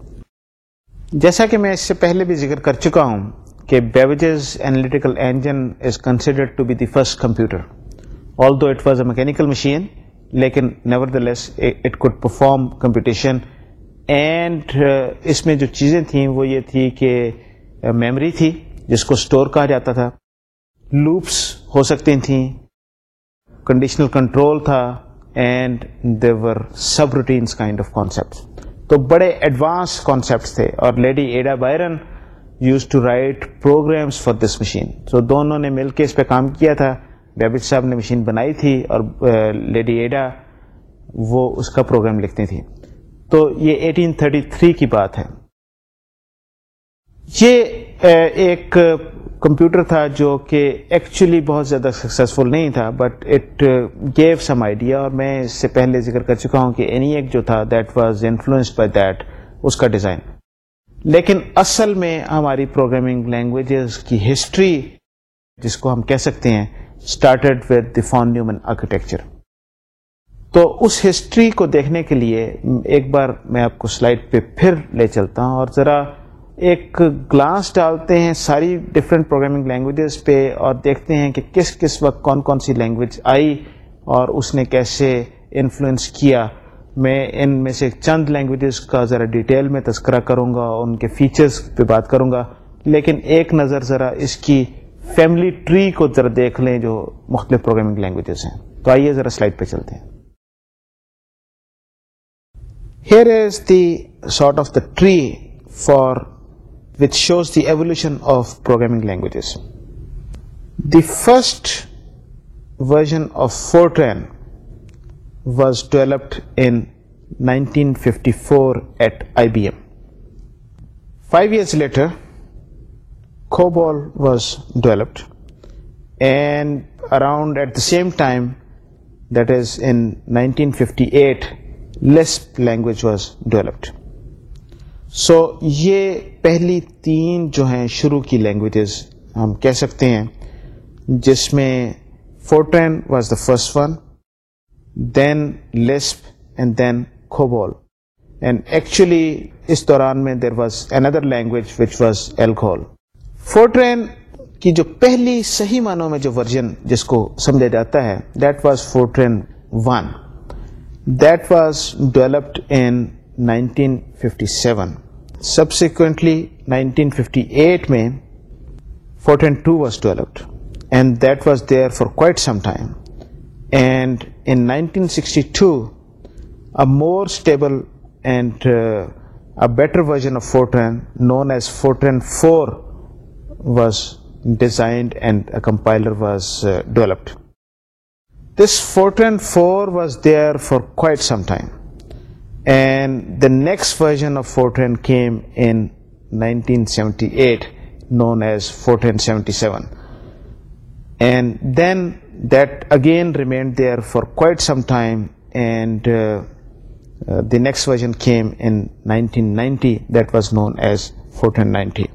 جیسا کہ میں اس سے پہلے بھی ذکر کر چکا ہوں کہ Babbage's analytical engine is considered to be the first computer although it was a mechanical machine لیکن nevertheless it could perform computation and اس میں جو چیزیں تھیں وہ یہ تھی کہ میموری uh, تھی جس کو اسٹور کہا جاتا تھا لوپس ہو سکتی تھیں کنڈیشنل کنٹرول تھا and there were subroutines kind of concept تو بڑے ایڈوانس کانسیپٹس تھے اور lady Ada Byron use to write programs for this machine تو دونوں نے مل کے اس پہ کام کیا تھا بیبج صاحب نے مشین بنائی تھی اور لیڈی ایڈا وہ اس کا پروگرام لکھتی تھیں تو یہ 1833 کی بات ہے یہ ایک کمپیوٹر تھا جو کہ ایکچولی بہت زیادہ سکسیزفل نہیں تھا but it gave some idea اور میں اس سے پہلے ذکر کر چکا ہوں کہ اینی ایک جو تھا that was influence by that اس کا ڈیزائن لیکن اصل میں ہماری پروگرامنگ لینگویجز کی ہسٹری جس کو ہم کہہ سکتے ہیں started with the von Neumann architecture تو اس ہسٹری کو دیکھنے کے لیے ایک بار میں آپ کو سلائڈ پہ پھر لے چلتا ہوں اور ذرا ایک گلاس ڈالتے ہیں ساری ڈفرینٹ پروگرامنگ لینگویجز پہ اور دیکھتے ہیں کہ کس کس وقت کون کون سی لینگویج آئی اور اس نے کیسے انفلوئنس کیا میں ان میں سے چند لینگویجز کا ذرا ڈیٹیل میں تذکرہ کروں گا ان کے فیچرز پہ بات کروں گا لیکن ایک نظر ذرا اس کی فیملی ٹری کو ذرا دیکھ لیں جو مختلف پروگرامنگ لینگویجز ہیں تو آئیے ذرا سلائڈ پہ چلتے ہیں here is the chart of the tree for which shows the evolution of programming languages the first version of FORTRAN was developed in 1954 at I B M five years later COBOL was developed and around at the same time that is in nineteen fifty eight LISP language was developed so یہ پہلی تین جو ہیں شروع کی لینگویجز ہم کہہ سکتے ہیں جس میں FORTRAN was the first one then LISP and then COBOL and actually اس دوران میں there was another language which was alike FORTRAN کی جو پہلی صحیح معنوں میں جو ورژن جس کو سمجھا جاتا ہے that was FORTRAN one that was developed in nineteen fifty seven nineteen fifty eight میں FORTRAN two was developed and that was there for quite some time and in nineteen sixty two a more stable and a better version of FORTRAN known as FORTRAN four was designed and a compiler was uh, developed. This Fortran 4 was there for quite some time, and the next version of Fortran came in 1978, known as Fortran 77, and then that again remained there for quite some time, and uh, uh, the next version came in 1990, that was known as Fortran 90.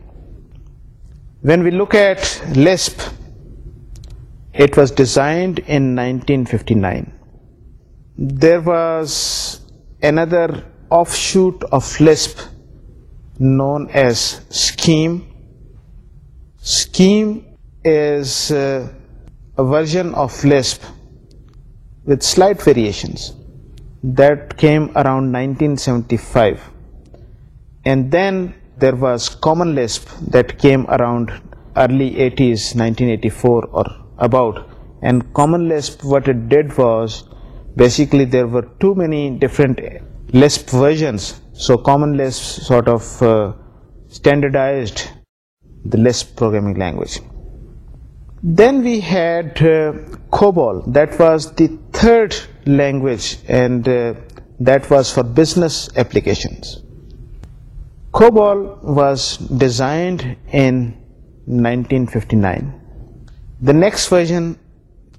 When we look at Lisp, it was designed in 1959. There was another offshoot of Lisp known as Scheme. Scheme is uh, a version of Lisp with slight variations that came around 1975, and then ر was common LISP came around early eighties nineteen eighty four اور too many different versions so commons sort of standardizing language then we had COBOL that was the third language and that was for business applications COBOL was designed in 1959. The next version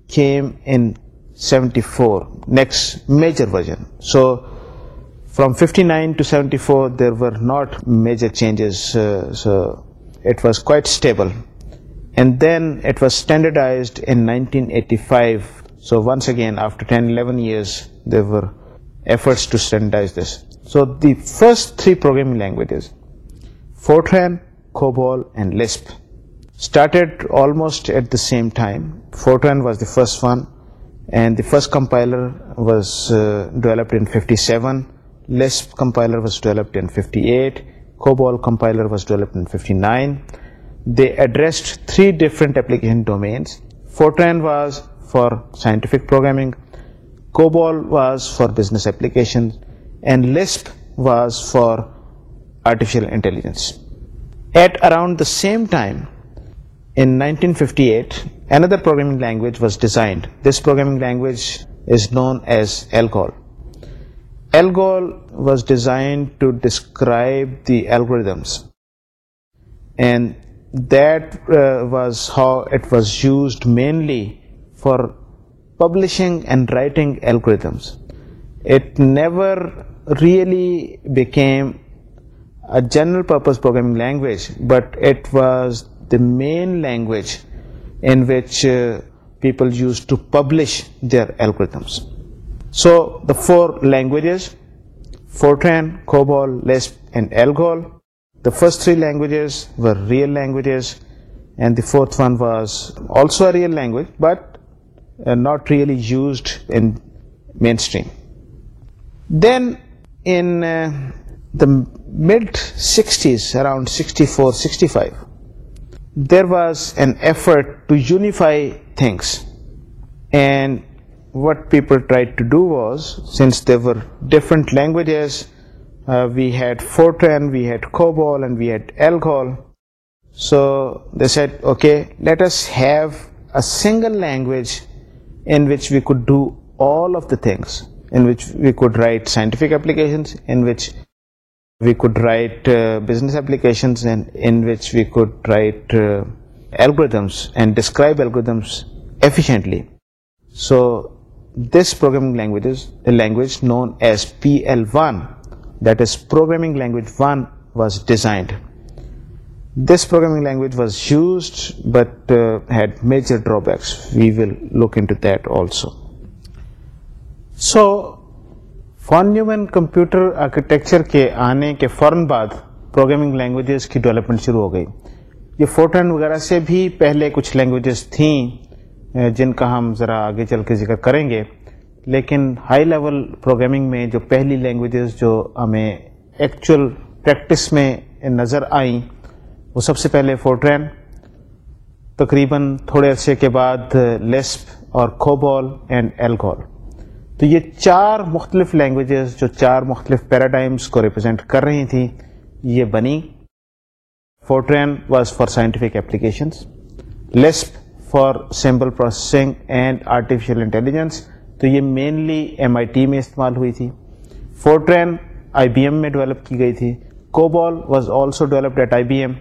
came in 74, next major version. So from 59 to 74 there were not major changes, uh, so it was quite stable. And then it was standardized in 1985. So once again, after 10-11 years, there were efforts to standardize this. So the first three programming languages, Fortran, COBOL and Lisp, started almost at the same time. Fortran was the first one, and the first compiler was uh, developed in 57, Lisp compiler was developed in 58, COBOL compiler was developed in 59. They addressed three different application domains. Fortran was for scientific programming, COBOL was for business applications, and Lisp was for artificial intelligence. At around the same time, in 1958, another programming language was designed. This programming language is known as ALGOL. ALGOL was designed to describe the algorithms, and that uh, was how it was used mainly for publishing and writing algorithms. It never really became a general purpose programming language, but it was the main language in which uh, people used to publish their algorithms. So the four languages, Fortran, COBOL, Lisp and ALGOL, the first three languages were real languages, and the fourth one was also a real language, but uh, not really used in mainstream. Then in uh, the mid 60s, around 64-65, there was an effort to unify things, and what people tried to do was, since there were different languages, uh, we had Fortran, we had COBOL, and we had ALGOL. So they said, okay, let us have a single language in which we could do all of the things in which we could write scientific applications, in which we could write uh, business applications, and in which we could write uh, algorithms and describe algorithms efficiently. So this programming language is a language known as PL1, that is Programming Language 1, was designed. This programming language was used but uh, had major drawbacks. We will look into that also. So von Neumann computer architecture کے آنے کے فوراً بعد پروگرامنگ لینگویجز کی ڈیولپمنٹ شروع ہو گئی یہ فورٹن وغیرہ سے بھی پہلے کچھ لینگویجز تھیں جن کا ہم ذرا آگے چل کے ذکر کریں گے لیکن ہائی لیول پروگرامنگ میں جو پہلی لینگویجز جو ہمیں ایکچوئل پریکٹس میں نظر آئیں وہ سب سے پہلے فورٹرین تقریباً تھوڑے عرصے کے بعد لیسپ اور کھوبول اینڈ الکول تو یہ چار مختلف لینگویجز جو چار مختلف پیراڈائمس کو ریپرزینٹ کر رہی تھیں یہ بنی FORTRAN was for scientific applications LISP for symbol processing and artificial intelligence تو یہ مینلی ایم آئی ٹی میں استعمال ہوئی تھی فورٹرین آئی بی ایم میں ڈیولپ کی گئی تھی COBOL was also developed at I B M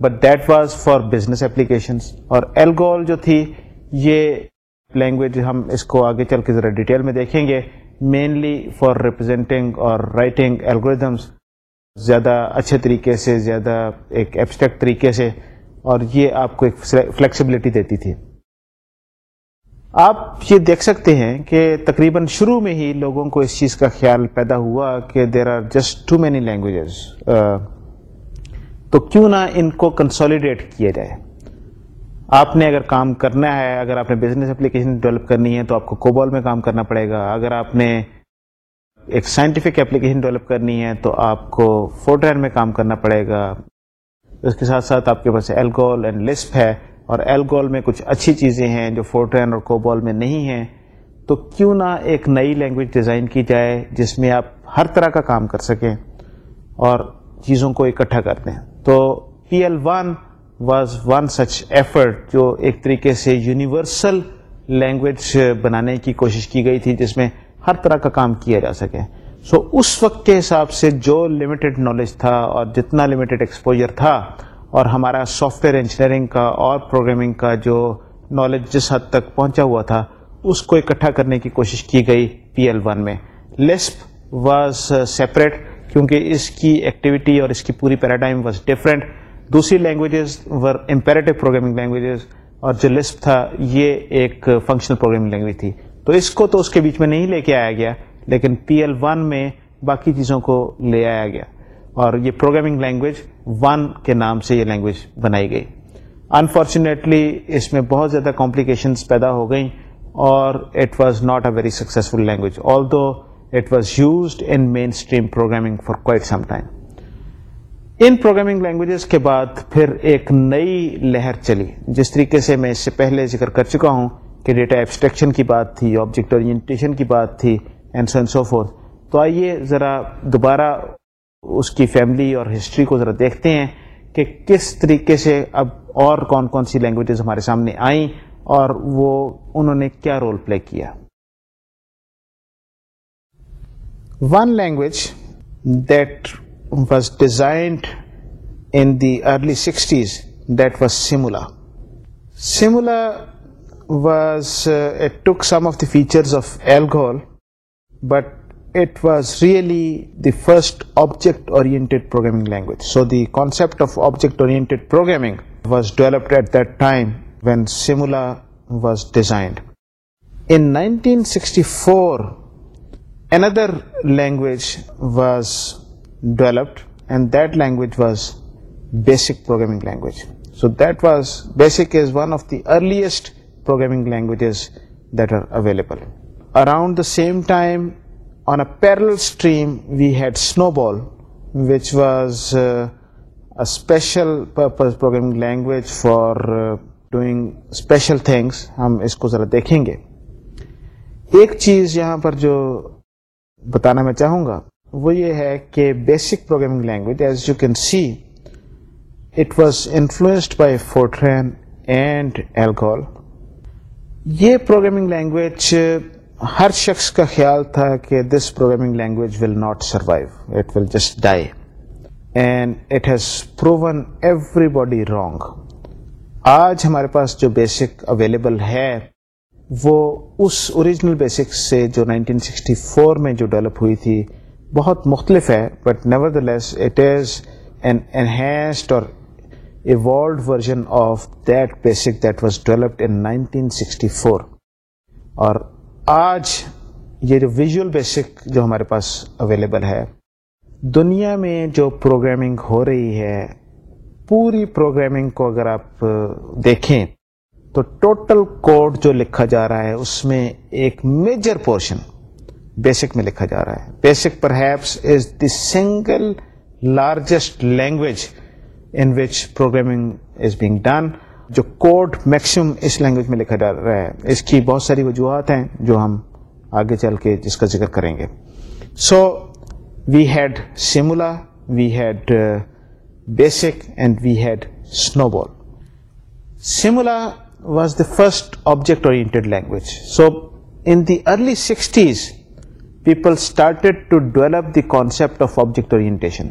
but that was for business applications اور ایلگول جو تھی یہ لینگویج ہم اس کو آگے چل کے ذرا ڈیٹیل میں دیکھیں گے مینلی فار ریپرزینٹنگ اور رائٹنگ الگوریدمس زیادہ اچھے طریقے سے زیادہ ایک ایبسٹریکٹ طریقے سے اور یہ آپ کو ایک فلیکسیبلٹی دیتی تھی آپ یہ دیکھ سکتے ہیں کہ تقریباً شروع میں ہی لوگوں کو اس چیز کا خیال پیدا ہوا کہ there are just too many languages تو کیوں نہ ان کو کنسالیڈیٹ کیا جائے آپ نے اگر کام کرنا ہے اگر آپ نے بزنس اپلیکیشن ڈیولپ کرنی ہے تو آپ کو کوبال میں کام کرنا پڑے گا اگر آپ نے ایک سائنٹیفک اپلیکیشن ڈیولپ کرنی ہے تو آپ کو فورٹرین میں کام کرنا پڑے گا اس کے ساتھ ساتھ آپ کے پاس ایلگول اینڈ لسپ ہے اور ایلگول میں کچھ اچھی چیزیں ہیں جو فورٹرین اور کوبال میں نہیں ہیں تو کیوں نہ ایک نئی لینگویج ڈیزائن کی جائے جس میں آپ ہر طرح کا کام کر سکیں اور چیزوں کو اکٹھا کر دیں تو P L one was one such effort جو ایک طریقے سے یونیورسل لینگویج بنانے کی کوشش کی گئی تھی جس میں ہر طرح کا کام کیا جا سکے سو so, اس وقت کے حساب سے جو لمیٹیڈ نالج تھا اور جتنا لمیٹیڈ ایکسپوجر تھا اور ہمارا سافٹ ویئر انجینئرنگ کا اور پروگرامنگ کا جو نالج جس حد تک پہنچا ہوا تھا اس کو اکٹھا کرنے کی کوشش کی گئی پی ایل ون میں لسپ واز سیپریٹ کیونکہ اس کی ایکٹیویٹی اور اس کی پوری پیراڈائم واز ڈفرینٹ دوسری languages were imperative programming languages اور جو لسپ تھا یہ ایک فنکشنل پروگرامنگ لینگویج تھی تو اس کو تو اس کے بیچ میں نہیں لے کے آیا گیا لیکن پی ایل ون میں باقی چیزوں کو لے آیا گیا اور یہ پروگرامنگ لینگویج ون کے نام سے یہ لینگویج بنائی گئی انفارچونیٹلی اس میں بہت زیادہ کمپلیکیشنس پیدا ہو گئیں اور it was not a very successful language although it was used in mainstream programming for quite some time in programming languages کے بعد پھر ایک نئی لہر چلی جس طریقے سے میں اس سے پہلے ذکر کر چکا ہوں کہ ڈیٹا ایبسٹریکشن کی بات تھی آبجیکٹ اورینٹیشن کی بات تھی اینڈ فور تو آئیے ذرا دوبارہ اس کی فیملی اور ہسٹری کو ذرا دیکھتے ہیں کہ کس طریقے سے اب اور کون کون سی لینگویجز ہمارے سامنے آئیں اور وہ انہوں نے کیا رول پلے کیا one language that was designed in the early 60s, that was Simula. Simula was, uh, it took some of the features of alcohol, but it was really the first object-oriented programming language. So the concept of object-oriented programming was developed at that time when Simula was designed. In 1964, another language was developed and that language was BASIC programming language so that was BASIC is one of the earliest programming languages that are available around the same time on a parallel stream we had SNOBOL which was a special programming language for doing special things ہم اس کو ذرا دیکھیں گے ایک چیز یہاں پر جو بتانا میں چاہوں گا وہ یہ ہے کہ BASIC programming language as you can see it was influenced by FORTRAN and ALGOL یہ پروگرامنگ لینگویج ہر شخص کا خیال تھا کہ this programming language will not survive it will just die and it has proven everybody wrong آج ہمارے پاس جو بیسک اویلیبل ہے وہ اس اوریجنل بیسک سے جو 1964 میں جو ڈیولپ ہوئی تھی بہت مختلف ہے but nevertheless it is an enhanced اور evolved version of that BASIC that was developed in nineteen sixty four اور آج یہ جو ویژول بیسک جو ہمارے پاس اویلیبل ہے دنیا میں جو پروگرامنگ ہو رہی ہے پوری پروگرامنگ کو اگر آپ دیکھیں تو ٹوٹل کوڈ جو لکھا جا رہا ہے اس میں ایک میجر پورشن بیسک میں لکھا جا رہا ہے BASIC perhaps is single largest language in which programming is being done جو کوڈ میکسیمم اس لینگویج میں لکھا جا رہا ہے اس کی بہت ساری وجوہات ہیں جو ہم آگے چل کے جس کا ذکر کریں گے so we had SIMULA we had BASIC and we had ball SIMULA was the first object or people started to develop the concept of object orientation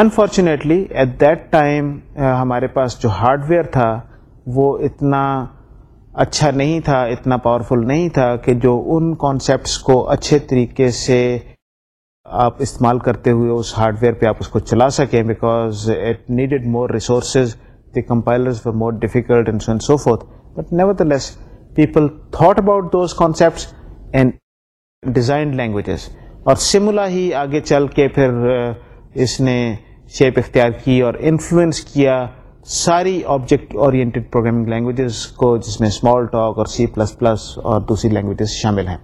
unfortunately at that time ہمارے پاس جو ہارڈ ویئر تھا وہ اتنا اچھا نہیں تھا اتنا پاورفل نہیں تھا کہ جو ان کانسیپٹس کو اچھے طریقے سے آپ استعمال کرتے ہوئے اس ہارڈ ویئر پہ آپ اس کو چلا سکیں because it needed more resources the compilers for more difficult and so forth but nevertheless people thought about those concepts and designed languages اور سملا ہی آگے چل کے پھر اس نے شیپ اختیار کی اور انفلوئنس کیا ساری آبجیکٹ پروگرامنگ لینگویجز کو جس میں اسمال ٹاک اور سی پلس پلس اور دوسری لینگویجز شامل ہیں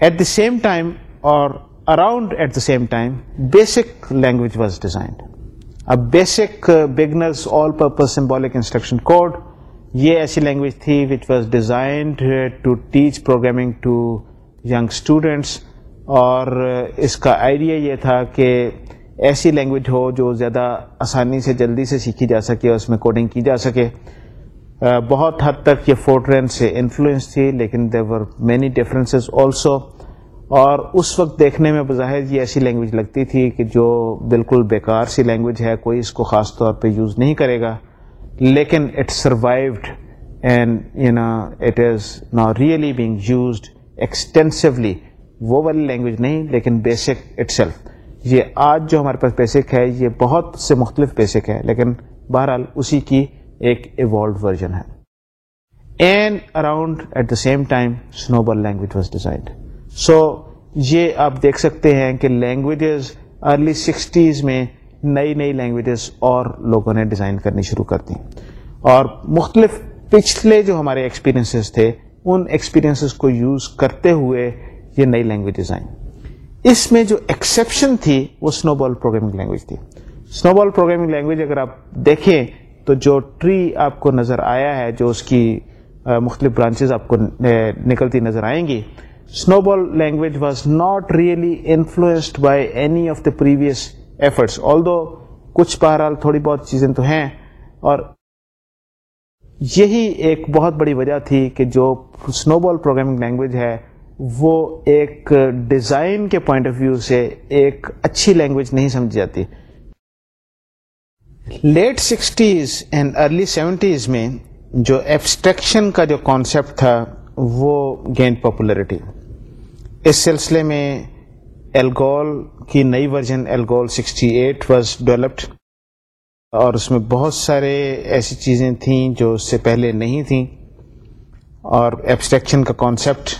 ایٹ دی سیم ٹائم اور around at the same time BASIC language was designed اب BASIC beginners all purpose symbolic instruction code یہ ایسی لینگویج تھی which was designed to teach programming to young students اور اس کا آئیڈیا یہ تھا کہ ایسی لینگویج ہو جو زیادہ آسانی سے جلدی سے سیکھی جا سکے اور اس میں کوڈنگ کی جا سکے بہت حد تک یہ فورٹرین سے انفلوئنس تھی لیکن ور مینی ڈفرینسز آلسو اور اس وقت دیکھنے میں بظاہر یہ ایسی لینگویج لگتی تھی کہ جو بالکل بیکار سی لینگویج ہے کوئی اس کو خاص طور پہ یوز نہیں کرے گا لیکن it survived and you know it is نا ریئلی بینگ یوزڈ ایکسٹینسولی وہ والی لینگویج نہیں لیکن بیسک اٹ سیلف یہ آج جو ہمارے پاس بیسک ہے یہ بہت سے مختلف بیسک ہے لیکن بہرحال اسی کی ایک ایوالوڈ ورژن ہے and around at the same time ball language was designed so یہ آپ دیکھ سکتے ہیں کہ لینگویجز ارلی سکسٹیز میں نئی نئی لینگویجز اور لوگوں نے ڈیزائن کرنی شروع کر دی اور مختلف پچھلے جو ہمارے ایکسپیرینسز تھے ان ایکسپیرینسز کو یوز کرتے ہوئے یہ نئی لینگویجز آئیں اس میں جو ایکسیپشن تھی وہ سنو بال پروگرامنگ لینگویج تھی سنو بال پروگرامنگ لینگویج اگر آپ دیکھیں تو جو ٹری آپ کو نظر آیا ہے جو اس کی مختلف برانچز آپ کو نکلتی نظر آئیں گی SNOBOL language was not really influenced by any of the previous efforts although کچھ بہرحال تھوڑی بہت چیزیں تو ہیں اور یہی ایک بہت بڑی وجہ تھی کہ جو سنو بال پروگرامنگ لینگویج ہے وہ ایک ڈیزائن کے پوائنٹ آف ویو سے ایک اچھی لینگویج نہیں سمجھی جاتی late sixties and early seventies میں جو ایبسٹریکشن کا جو کانسیپٹ تھا وہ گیند پاپولرٹی اس سلسلے میں الگول کی نئی version ALGOL sixty eight was developed اور اس میں بہت سارے ایسی چیزیں تھیں جو اس سے پہلے نہیں تھیں اور ایبسٹریکشن کا کانسیپٹ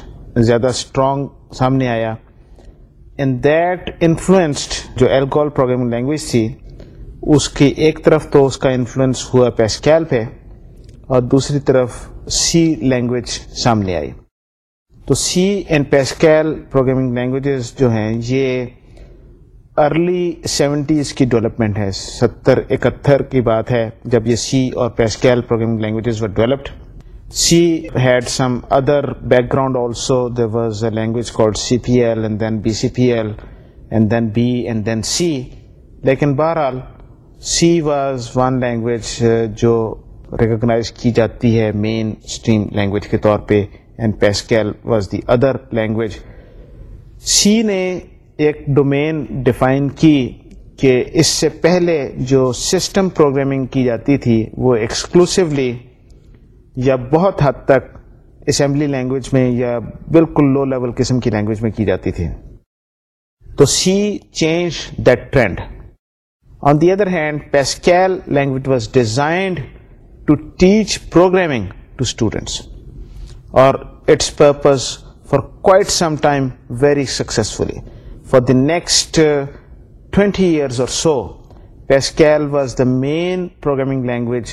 زیادہ اسٹرانگ سامنے آیا ان دیٹ انفلوئنسڈ جو الگول پروگرامنگ لینگویج تھی اس کی ایک طرف تو اس کا انفلوئنس ہوا پیسکیل پہ اور دوسری طرف سی لینگویج سامنے آئی تو C and Pascal programming languages جو ہیں یہ ارلی سیونٹیز کی ڈیولپمنٹ ہے ستر اکہتر کی بات ہے جب یہ سی اور Pascal programming languages were developed C had some other background also there was a language called C P L and then B C P L and then B and then C لیکن بہرحال سی واز ون لینگویج جو ریکگنائز کی جاتی ہے مین اسٹریم لینگویج کے طور پہ Pascal was the other language C نے ایک ڈومین ڈیفائن کی کہ اس سے پہلے جو سسٹم پروگرامنگ کی جاتی تھی وہ ایکسکلوسولی یا بہت حد تک اسمبلی لینگویج میں یا بالکل لو لیول قسم کی لینگویج میں کی جاتی تھی تو C change that trend on the other hand Pascal language was designed to teach programming to students اور its purpose for quite some time very successfully for the next twenty years اور so Pascal was the main programming language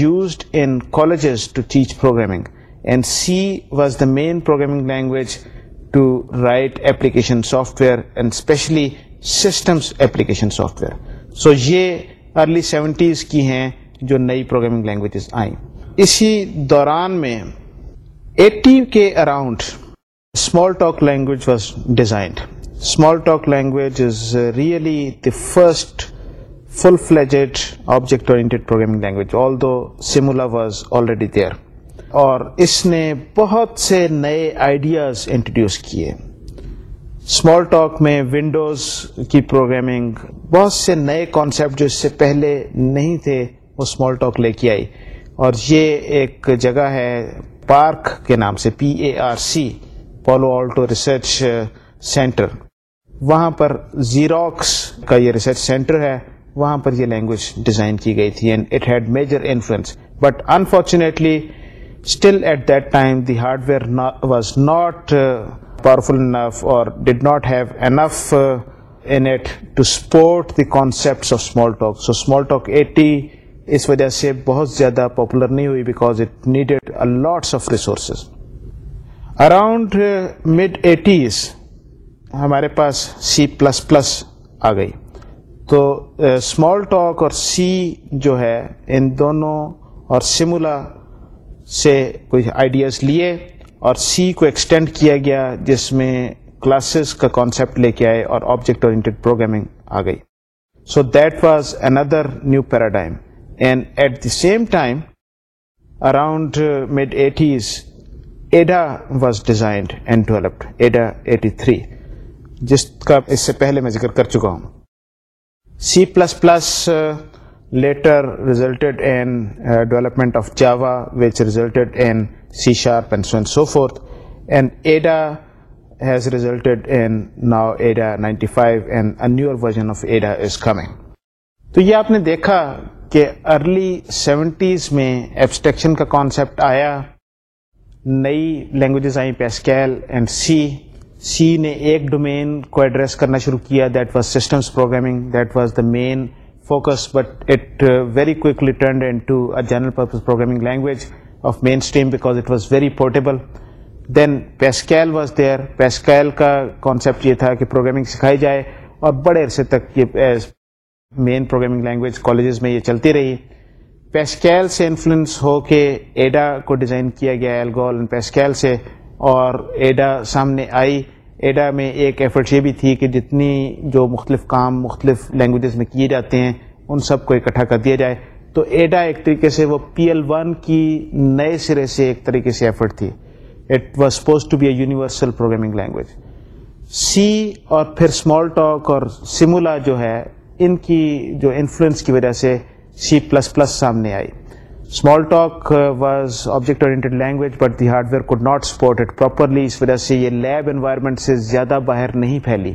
used in colleges to teach programming and C was the main programming language to write application software and especially systems application software so یہ ارلی سیونٹیز کی ہیں جو نئی پروگرامنگ لینگویجز آئیں اسی دوران میں eighty around Smalltalk language was designed Smalltalk language is really the first full fledged object oriented programming language although SIMULA was already there اور اس نے بہت سے نئے آئیڈیاز انٹروڈیوس کیے اسمال ٹاک میں ونڈوز کی پروگرامنگ بہت سے نئے کانسیپٹ جو اس سے پہلے نہیں تھے وہ اسمال ٹاک لے کے آئی اور یہ ایک جگہ ہے پارک کے نام سے P A R C Palo Alto Research Center وہاں پر زیروکس کا یہ ریسرچ سینٹر ہے وہاں پر یہ لینگویج ڈیزائن کی گئی تھی and it had major influence but unfortunately still at that time the hardware was not powerful enough اور did not have in it to support the concept of Smalltalk so Smalltalk eighty اس وجہ سے بہت زیادہ پاپولر نہیں ہوئی because it needed lots of resources around mid eighties ہمارے پاس سی پلس پلس آ گئی تو اسمال uh, ٹاک اور سی جو ہے ان دونوں اور سمولا سے کچھ آئیڈیاز لیے اور سی کو ایکسٹینڈ کیا گیا جس میں کلاسز کا کانسیپٹ لے کے آئے اور آبجیکٹ پروگرامنگ آ گئی so that was another new paradigm جس کا اس سے پہلے میں ذکر کر چکا ہوں C C plus plus later resulted resulted resulted in in in development of of Java which sharp and and and and so so forth Ada Ada Ada has now ninety five newer version is coming تو یہ آپ نے دیکھا کہ ارلی سیونٹیز میں ایبسٹیکشن کا کانسیپٹ آیا نئی لینگویجز آئیں پیسکیل اینڈ سی سی نے ایک ڈومین کو ایڈریس کرنا شروع کیا that was systems programming that was the main focus but it very to a general purpose programming language of mainstream because it was very portable then Pascal was there Pascal کا کانسیپٹ یہ تھا کہ پروگرامنگ سکھائی جائے اور بڑے عرصے تک یہ مین پروگرامنگ لینگویج کالجز میں یہ چلتی رہی پیسکیل سے انفلوئنس ہو کے ایڈا کو ڈیزائن کیا گیا الگول پیسکیل سے اور ایڈا سامنے آئی ایڈا میں ایک ایفرٹ یہ بھی تھی کہ جتنی جو مختلف کام مختلف لینگویجز میں کیے جاتے ہیں ان سب کو اکٹھا کر دیا جائے تو ایڈا ایک طریقے سے وہ پی ایل ون کی نئے سرے سے ایک طریقے سے ایفرٹ تھی it was suppose to be a universal programming language C اور پھر اسمال ٹاک اور سمولا جو ہے ان کی جو انفلوئنس کی وجہ سے سی پلس پلس سامنے آئی Smalltalk was object oriented language but the hardware code not support it properly اس وجہ سے یہ لیب انوائرمنٹ سے زیادہ باہر نہیں پھیلی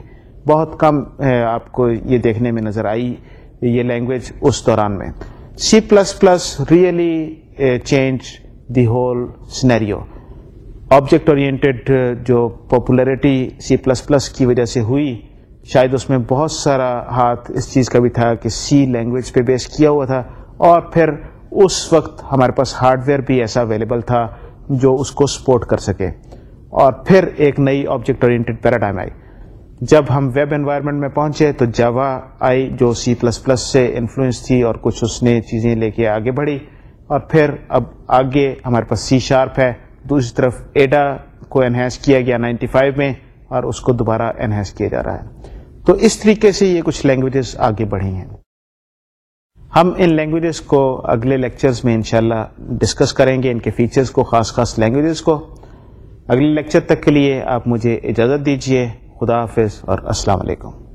بہت کم uh, آپ کو یہ دیکھنے میں نظر آئی یہ لینگویج اس دوران میں C plus plus really change the whole scenario object oriented جو پاپولرٹی سی پلس پلس کی وجہ سے ہوئی شاید اس میں بہت سارا ہاتھ اس چیز کا بھی تھا کہ سی لینگویج پہ بیس کیا ہوا تھا اور پھر اس وقت ہمارے پاس ہارڈ ویئر بھی ایسا اویلیبل تھا جو اس کو سپورٹ کر سکے اور پھر ایک نئی آبجیکٹ اورینٹیڈ پیراڈائم آئی جب ہم ویب انوائرمنٹ میں پہنچے تو جاوا آئی جو سی پلس پلس سے انفلوئنس تھی اور کچھ اس نے چیزیں لے کے آگے بڑھی اور پھر اب آگے ہمارے پاس سی شارپ ہے دوسری طرف ایڈا کو انہینس کیا گیا نائنٹی فائیو میں اور اس کو دوبارہ انہینس کیا جا رہا ہے تو اس طریقے سے یہ کچھ لینگویجز آگے بڑھی ہیں ہم ان لینگویجز کو اگلے لیکچرز میں انشاءاللہ اللہ ڈسکس کریں گے ان کے فیچرز کو خاص خاص لینگویجز کو اگلے لیکچر تک کے لیے آپ مجھے اجازت دیجیے خدا حافظ اور السلام علیکم